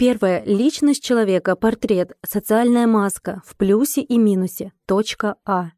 Первое. Личность человека, портрет, социальная маска, в плюсе и минусе. Точка А.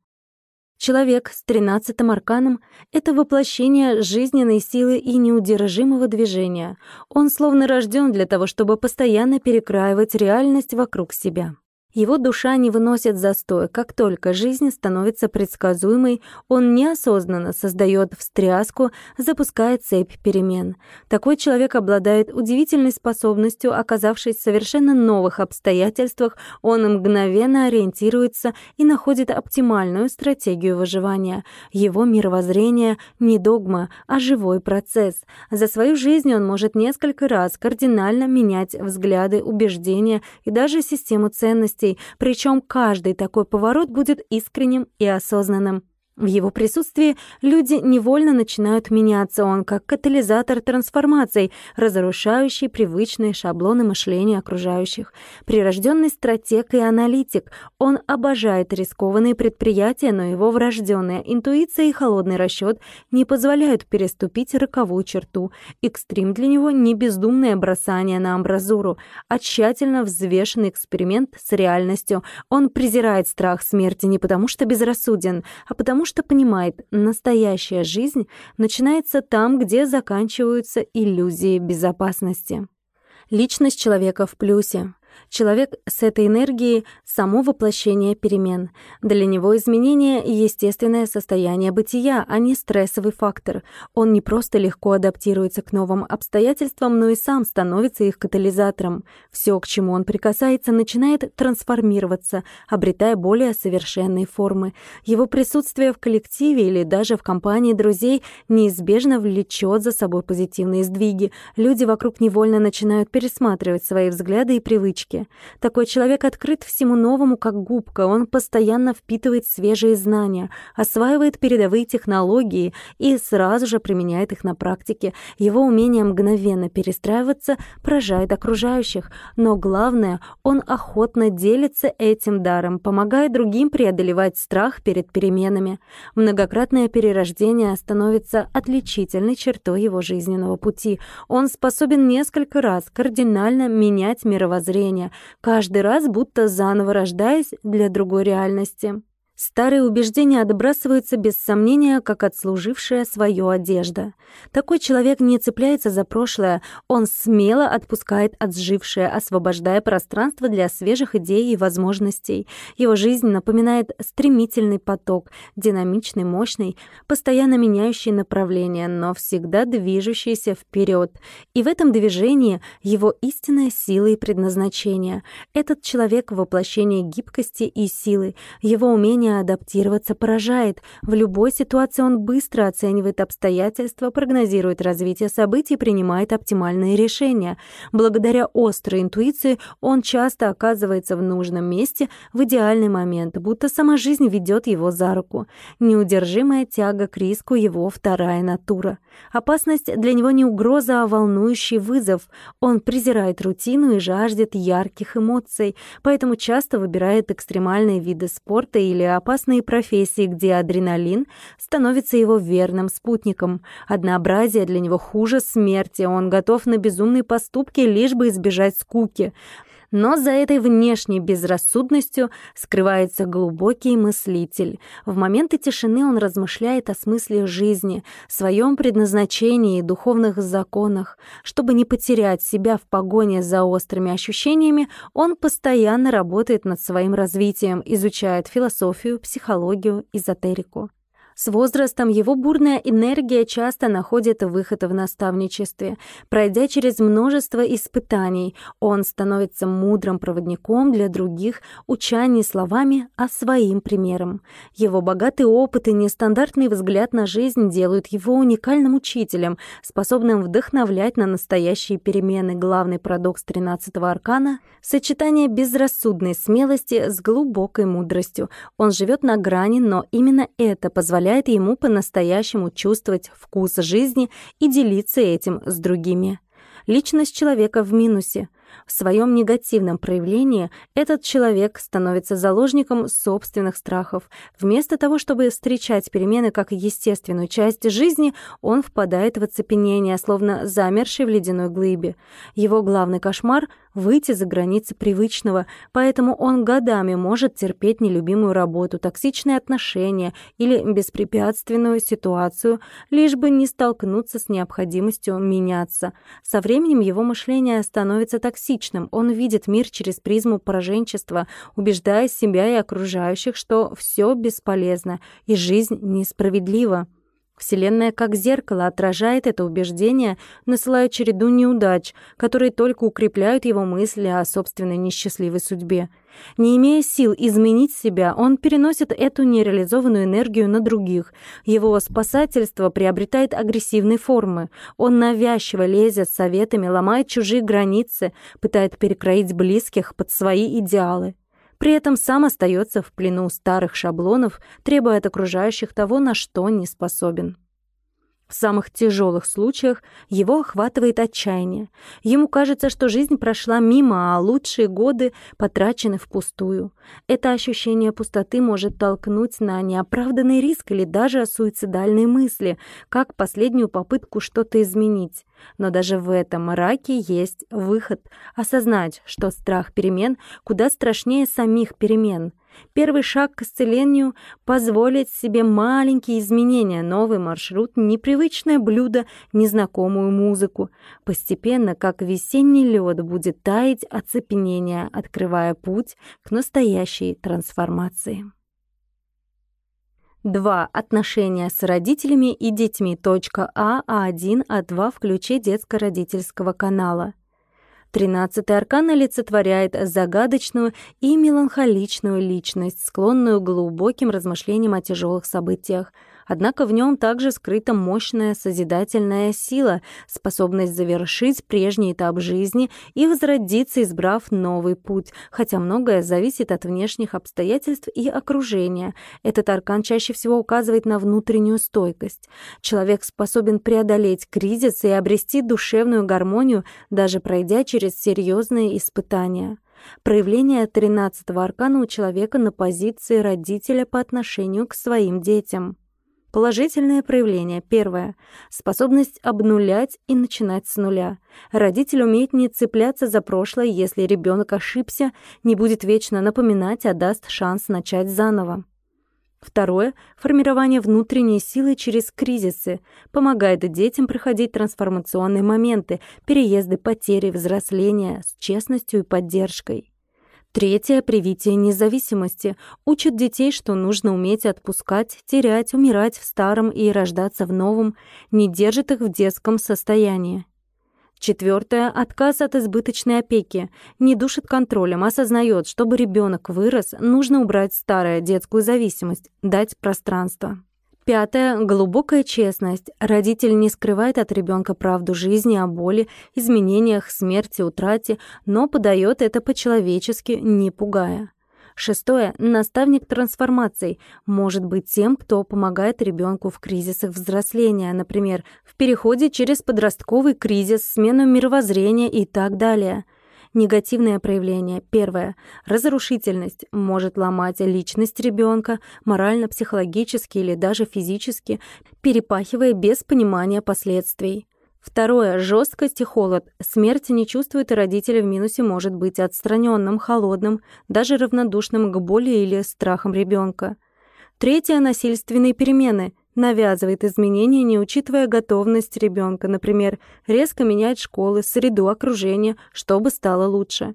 Человек с тринадцатым арканом — это воплощение жизненной силы и неудержимого движения. Он словно рожден для того, чтобы постоянно перекраивать реальность вокруг себя. Его душа не выносит застоя. Как только жизнь становится предсказуемой, он неосознанно создает встряску, запускает цепь перемен. Такой человек обладает удивительной способностью, оказавшись в совершенно новых обстоятельствах, он мгновенно ориентируется и находит оптимальную стратегию выживания. Его мировоззрение не догма, а живой процесс. За свою жизнь он может несколько раз кардинально менять взгляды, убеждения и даже систему ценностей, ценностей, причем каждый такой поворот будет искренним и осознанным. В его присутствии люди невольно начинают меняться, он как катализатор трансформаций, разрушающий привычные шаблоны мышления окружающих. Прирожденный стратег и аналитик, он обожает рискованные предприятия, но его врожденная интуиция и холодный расчет не позволяют переступить роковую черту. Экстрим для него не бездумное бросание на амбразуру, а тщательно взвешенный эксперимент с реальностью. Он презирает страх смерти не потому, что безрассуден, а потому потому что понимает, настоящая жизнь начинается там, где заканчиваются иллюзии безопасности. Личность человека в плюсе. Человек с этой энергией — само воплощение перемен. Для него изменение — естественное состояние бытия, а не стрессовый фактор. Он не просто легко адаптируется к новым обстоятельствам, но и сам становится их катализатором. Все, к чему он прикасается, начинает трансформироваться, обретая более совершенные формы. Его присутствие в коллективе или даже в компании друзей неизбежно влечет за собой позитивные сдвиги. Люди вокруг невольно начинают пересматривать свои взгляды и привычки привычки. Такой человек открыт всему новому, как губка. Он постоянно впитывает свежие знания, осваивает передовые технологии и сразу же применяет их на практике. Его умение мгновенно перестраиваться поражает окружающих. Но главное, он охотно делится этим даром, помогая другим преодолевать страх перед переменами. Многократное перерождение становится отличительной чертой его жизненного пути. Он способен несколько раз кардинально менять мировоззрение, мышления, каждый раз будто заново рождаясь для другой реальности. Старые убеждения отбрасываются без сомнения, как отслужившая свою одежда. Такой человек не цепляется за прошлое, он смело отпускает отжившее, освобождая пространство для свежих идей и возможностей. Его жизнь напоминает стремительный поток, динамичный, мощный, постоянно меняющий направление, но всегда движущийся вперед. И в этом движении его истинная сила и предназначение. Этот человек — воплощение гибкости и силы, его умение адаптироваться поражает. В любой ситуации он быстро оценивает обстоятельства, прогнозирует развитие событий, принимает оптимальные решения. Благодаря острой интуиции он часто оказывается в нужном месте в идеальный момент, будто сама жизнь ведет его за руку. Неудержимая тяга к риску — его вторая натура. Опасность для него не угроза, а волнующий вызов. Он презирает рутину и жаждет ярких эмоций, поэтому часто выбирает экстремальные виды спорта или опасные профессии, где адреналин становится его верным спутником. Однообразие для него хуже смерти, он готов на безумные поступки, лишь бы избежать скуки. Но за этой внешней безрассудностью скрывается глубокий мыслитель. В моменты тишины он размышляет о смысле жизни, своем предназначении и духовных законах. Чтобы не потерять себя в погоне за острыми ощущениями, он постоянно работает над своим развитием, изучает философию, психологию, эзотерику. С возрастом его бурная энергия часто находит выход в наставничестве. Пройдя через множество испытаний, он становится мудрым проводником для других, уча не словами, а своим примером. Его богатый опыт и нестандартный взгляд на жизнь делают его уникальным учителем, способным вдохновлять на настоящие перемены. Главный парадокс 13-го аркана — сочетание безрассудной смелости с глубокой мудростью. Он живет на грани, но именно это позволяет позволяет ему по-настоящему чувствовать вкус жизни и делиться этим с другими. Личность человека в минусе. В своем негативном проявлении этот человек становится заложником собственных страхов. Вместо того, чтобы встречать перемены как естественную часть жизни, он впадает в оцепенение, словно замерший в ледяной глыбе. Его главный кошмар — выйти за границы привычного, поэтому он годами может терпеть нелюбимую работу, токсичные отношения или беспрепятственную ситуацию, лишь бы не столкнуться с необходимостью меняться. Со временем его мышление становится токсичным, он видит мир через призму пораженчества, убеждая себя и окружающих, что все бесполезно и жизнь несправедлива. Вселенная как зеркало отражает это убеждение, насылая череду неудач, которые только укрепляют его мысли о собственной несчастливой судьбе. Не имея сил изменить себя, он переносит эту нереализованную энергию на других. Его спасательство приобретает агрессивные формы. Он навязчиво лезет советами, ломает чужие границы, пытает перекроить близких под свои идеалы. При этом сам остается в плену старых шаблонов, требуя от окружающих того, на что не способен. В самых тяжелых случаях его охватывает отчаяние. Ему кажется, что жизнь прошла мимо, а лучшие годы потрачены впустую. Это ощущение пустоты может толкнуть на неоправданный риск или даже суицидальные мысли, как последнюю попытку что-то изменить. Но даже в этом мраке есть выход — осознать, что страх перемен куда страшнее самих перемен — Первый шаг к исцелению — позволить себе маленькие изменения, новый маршрут, непривычное блюдо, незнакомую музыку. Постепенно, как весенний лед, будет таять оцепенение, открывая путь к настоящей трансформации. 2. Отношения с родителями и детьми. А, А1, А2 в ключе детско-родительского канала. Тринадцатый аркан олицетворяет загадочную и меланхоличную личность, склонную к глубоким размышлениям о тяжелых событиях — Однако в нем также скрыта мощная созидательная сила, способность завершить прежний этап жизни и возродиться, избрав новый путь, хотя многое зависит от внешних обстоятельств и окружения. Этот аркан чаще всего указывает на внутреннюю стойкость. Человек способен преодолеть кризис и обрести душевную гармонию, даже пройдя через серьезные испытания. Проявление 13-го аркана у человека на позиции родителя по отношению к своим детям. Положительное проявление. Первое. Способность обнулять и начинать с нуля. Родитель умеет не цепляться за прошлое, если ребенок ошибся, не будет вечно напоминать, а даст шанс начать заново. Второе. Формирование внутренней силы через кризисы. Помогает детям проходить трансформационные моменты, переезды, потери, взросления с честностью и поддержкой. Третье — привитие независимости. Учит детей, что нужно уметь отпускать, терять, умирать в старом и рождаться в новом, не держит их в детском состоянии. Четвертое — отказ от избыточной опеки. Не душит контролем, осознает, чтобы ребенок вырос, нужно убрать старую детскую зависимость, дать пространство. Пятое. Глубокая честность. Родитель не скрывает от ребенка правду жизни о боли, изменениях, смерти, утрате, но подает это по-человечески, не пугая. Шестое. Наставник трансформаций может быть тем, кто помогает ребенку в кризисах взросления, например, в переходе через подростковый кризис, смену мировоззрения и так далее – Негативное проявление. Первое. Разрушительность может ломать личность ребенка морально, психологически или даже физически, перепахивая без понимания последствий. Второе. Жесткость и холод. Смерть не чувствует, и родитель в минусе может быть отстраненным, холодным, даже равнодушным к боли или страхам ребенка. Третье. Насильственные перемены навязывает изменения, не учитывая готовность ребенка, например, резко менять школы, среду, окружение, чтобы стало лучше.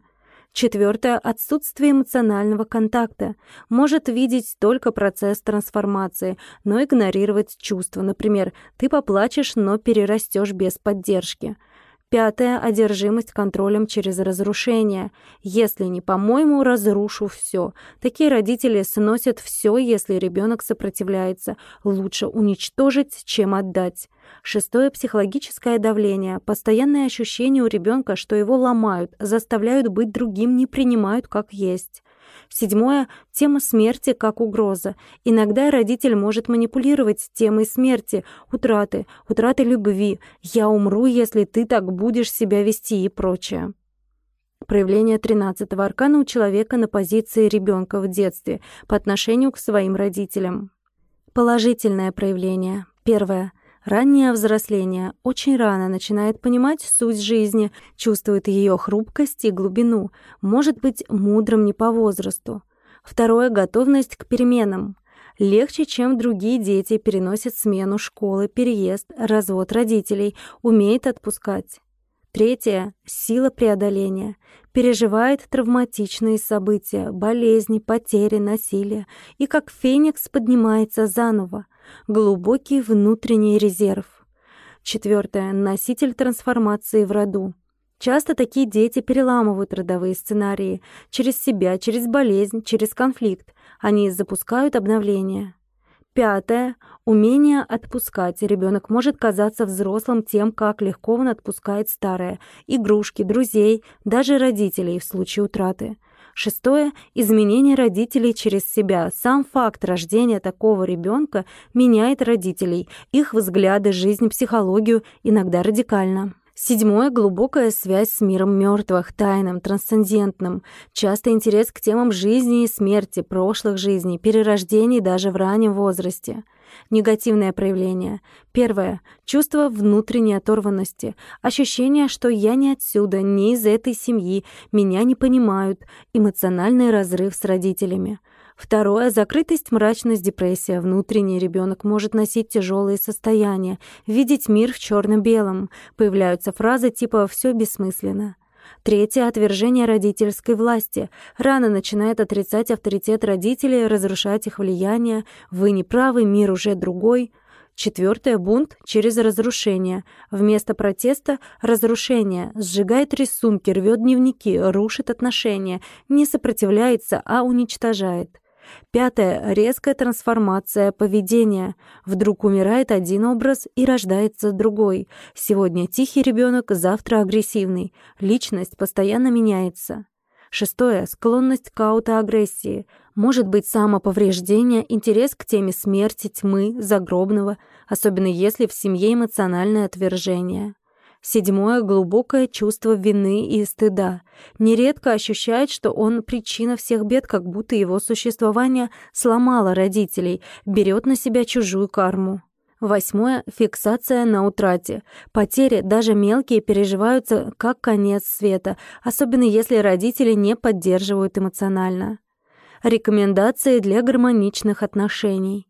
Четвертое — отсутствие эмоционального контакта. Может видеть только процесс трансформации, но игнорировать чувства. Например, ты поплачешь, но перерастешь без поддержки. Пятое — одержимость контролем через разрушение. Если не по-моему, разрушу все. Такие родители сносят все, если ребенок сопротивляется. Лучше уничтожить, чем отдать. Шестое — психологическое давление. Постоянное ощущение у ребенка, что его ломают, заставляют быть другим, не принимают как есть. Седьмое — тема смерти как угроза. Иногда родитель может манипулировать темой смерти, утраты, утраты любви, «я умру, если ты так будешь себя вести» и прочее. Проявление 13-го аркана у человека на позиции ребенка в детстве по отношению к своим родителям. Положительное проявление. Первое. Раннее взросление очень рано начинает понимать суть жизни, чувствует ее хрупкость и глубину, может быть мудрым не по возрасту. Второе — готовность к переменам. Легче, чем другие дети, переносит смену школы, переезд, развод родителей, умеет отпускать. Третье — сила преодоления. Переживает травматичные события, болезни, потери, насилие. И как феникс поднимается заново. Глубокий внутренний резерв. Четвертое — носитель трансформации в роду. Часто такие дети переламывают родовые сценарии через себя, через болезнь, через конфликт. Они запускают обновление. Пятое. Умение отпускать. Ребенок может казаться взрослым тем, как легко он отпускает старое. Игрушки, друзей, даже родителей в случае утраты. Шестое. Изменение родителей через себя. Сам факт рождения такого ребенка меняет родителей, их взгляды, жизнь, психологию, иногда радикально. Седьмое — глубокая связь с миром мертвых, тайным, трансцендентным. Часто интерес к темам жизни и смерти, прошлых жизней, перерождений даже в раннем возрасте. Негативное проявление. Первое — чувство внутренней оторванности. Ощущение, что я не отсюда, не из этой семьи, меня не понимают. Эмоциональный разрыв с родителями. Второе — закрытость, мрачность, депрессия. Внутренний ребенок может носить тяжелые состояния, видеть мир в черно белом Появляются фразы типа «все бессмысленно». Третье — отвержение родительской власти. Рано начинает отрицать авторитет родителей, разрушать их влияние. Вы не правы, мир уже другой. Четвертое — бунт через разрушение. Вместо протеста — разрушение. Сжигает рисунки, рвет дневники, рушит отношения. Не сопротивляется, а уничтожает. Пятое. Резкая трансформация поведения. Вдруг умирает один образ и рождается другой. Сегодня тихий ребенок, завтра агрессивный. Личность постоянно меняется. Шестое. Склонность к аутоагрессии. Может быть самоповреждение, интерес к теме смерти, тьмы, загробного, особенно если в семье эмоциональное отвержение. Седьмое — глубокое чувство вины и стыда. Нередко ощущает, что он причина всех бед, как будто его существование сломало родителей, берет на себя чужую карму. Восьмое — фиксация на утрате. Потери, даже мелкие, переживаются как конец света, особенно если родители не поддерживают эмоционально. Рекомендации для гармоничных отношений.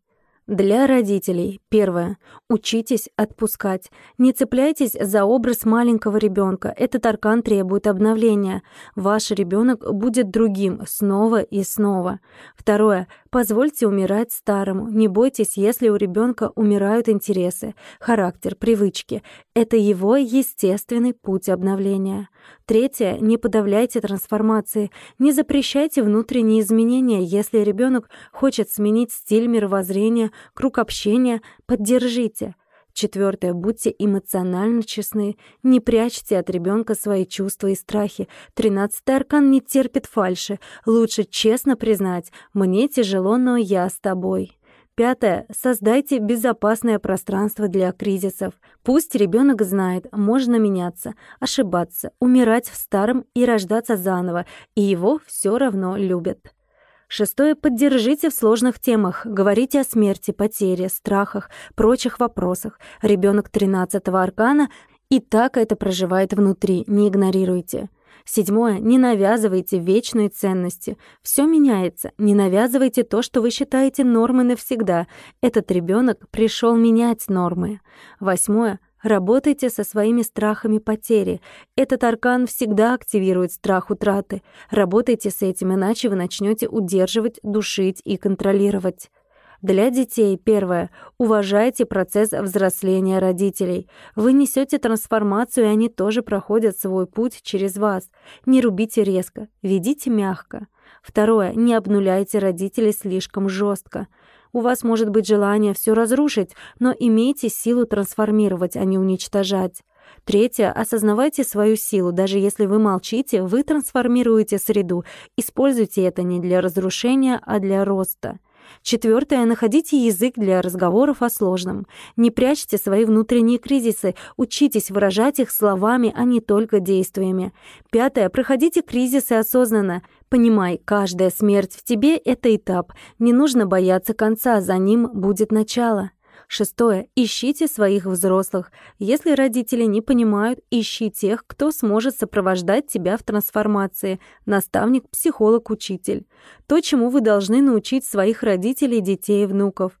Для родителей. Первое. Учитесь отпускать. Не цепляйтесь за образ маленького ребенка. Этот аркан требует обновления. Ваш ребенок будет другим снова и снова. Второе. Позвольте умирать старому. Не бойтесь, если у ребенка умирают интересы, характер, привычки. Это его естественный путь обновления. Третье. Не подавляйте трансформации. Не запрещайте внутренние изменения. Если ребенок хочет сменить стиль мировоззрения, круг общения, поддержите. Четвертое. Будьте эмоционально честны. Не прячьте от ребенка свои чувства и страхи. Тринадцатый аркан не терпит фальши. Лучше честно признать «мне тяжело, но я с тобой». Пятое. Создайте безопасное пространство для кризисов. Пусть ребенок знает, можно меняться, ошибаться, умирать в старом и рождаться заново, и его все равно любят. Шестое. Поддержите в сложных темах. Говорите о смерти, потере, страхах, прочих вопросах. Ребенок тринадцатого аркана и так это проживает внутри, не игнорируйте. Седьмое. Не навязывайте вечные ценности. Все меняется. Не навязывайте то, что вы считаете нормой навсегда. Этот ребенок пришел менять нормы. Восьмое. Работайте со своими страхами потери. Этот аркан всегда активирует страх утраты. Работайте с этим, иначе вы начнете удерживать, душить и контролировать. Для детей первое. Уважайте процесс взросления родителей. Вы несете трансформацию, и они тоже проходят свой путь через вас. Не рубите резко, ведите мягко. Второе. Не обнуляйте родителей слишком жестко. У вас может быть желание все разрушить, но имейте силу трансформировать, а не уничтожать. Третье. Осознавайте свою силу. Даже если вы молчите, вы трансформируете среду. Используйте это не для разрушения, а для роста. Четвертое. Находите язык для разговоров о сложном. Не прячьте свои внутренние кризисы. Учитесь выражать их словами, а не только действиями. Пятое. Проходите кризисы осознанно. Понимай, каждая смерть в тебе — это этап. Не нужно бояться конца, за ним будет начало. Шестое. Ищите своих взрослых. Если родители не понимают, ищи тех, кто сможет сопровождать тебя в трансформации. Наставник, психолог, учитель. То, чему вы должны научить своих родителей, детей и внуков.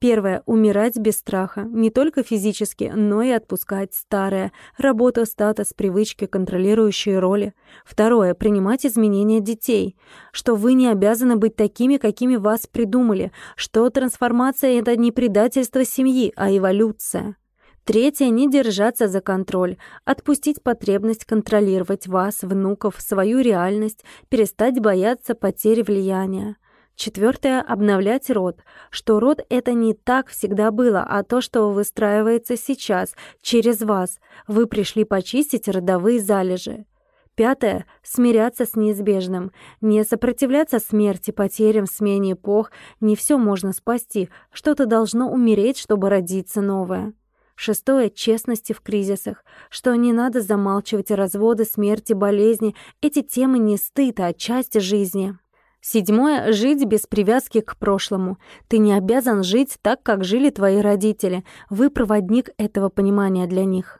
Первое. Умирать без страха. Не только физически, но и отпускать старое. Работа, статус, привычки, контролирующие роли. Второе. Принимать изменения детей. Что вы не обязаны быть такими, какими вас придумали. Что трансформация — это не предательство семьи, а эволюция. Третье — не держаться за контроль, отпустить потребность контролировать вас, внуков, свою реальность, перестать бояться потери влияния. Четвертое — обновлять род. Что род — это не так всегда было, а то, что выстраивается сейчас, через вас. Вы пришли почистить родовые залежи. Пятое — смиряться с неизбежным. Не сопротивляться смерти, потерям, смене эпох. Не все можно спасти. Что-то должно умереть, чтобы родиться новое. Шестое — честности в кризисах. Что не надо замалчивать разводы, смерти, болезни. Эти темы не стыд, а часть жизни. Седьмое — жить без привязки к прошлому. Ты не обязан жить так, как жили твои родители. Вы проводник этого понимания для них.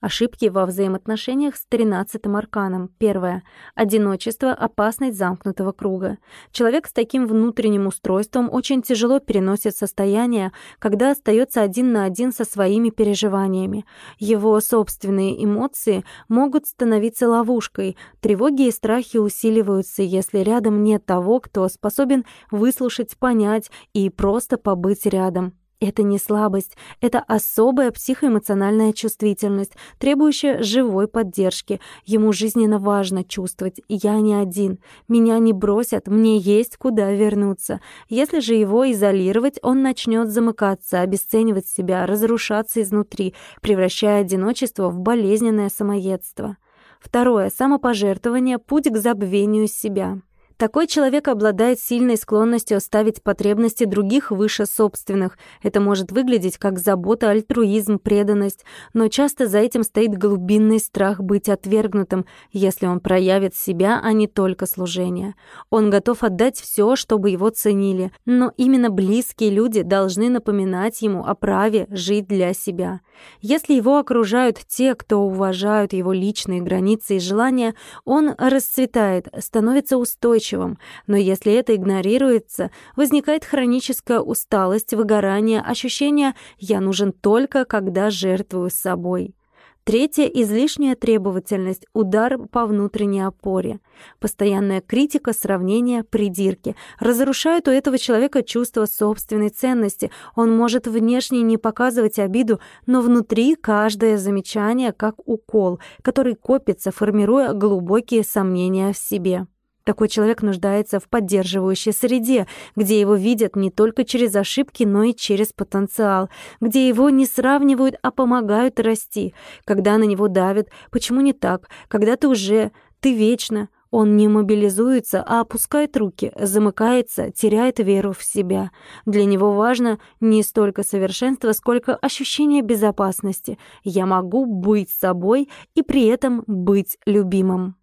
Ошибки во взаимоотношениях с тринадцатым арканом. Первое. Одиночество — опасность замкнутого круга. Человек с таким внутренним устройством очень тяжело переносит состояние, когда остается один на один со своими переживаниями. Его собственные эмоции могут становиться ловушкой. Тревоги и страхи усиливаются, если рядом нет того, кто способен выслушать, понять и просто побыть рядом. Это не слабость, это особая психоэмоциональная чувствительность, требующая живой поддержки. Ему жизненно важно чувствовать «я не один», «меня не бросят», «мне есть куда вернуться». Если же его изолировать, он начнет замыкаться, обесценивать себя, разрушаться изнутри, превращая одиночество в болезненное самоедство. Второе. Самопожертвование – путь к забвению себя. Такой человек обладает сильной склонностью ставить потребности других выше собственных. Это может выглядеть как забота, альтруизм, преданность, но часто за этим стоит глубинный страх быть отвергнутым, если он проявит себя, а не только служение. Он готов отдать все, чтобы его ценили, но именно близкие люди должны напоминать ему о праве жить для себя. Если его окружают те, кто уважают его личные границы и желания, он расцветает, становится устойчивым. Но если это игнорируется, возникает хроническая усталость, выгорание, ощущение «я нужен только, когда жертвую собой». Третье — излишняя требовательность, удар по внутренней опоре. Постоянная критика, сравнение, придирки разрушают у этого человека чувство собственной ценности. Он может внешне не показывать обиду, но внутри каждое замечание как укол, который копится, формируя глубокие сомнения в себе. Такой человек нуждается в поддерживающей среде, где его видят не только через ошибки, но и через потенциал, где его не сравнивают, а помогают расти. Когда на него давят, почему не так? Когда ты уже, ты вечно. Он не мобилизуется, а опускает руки, замыкается, теряет веру в себя. Для него важно не столько совершенство, сколько ощущение безопасности. Я могу быть собой и при этом быть любимым.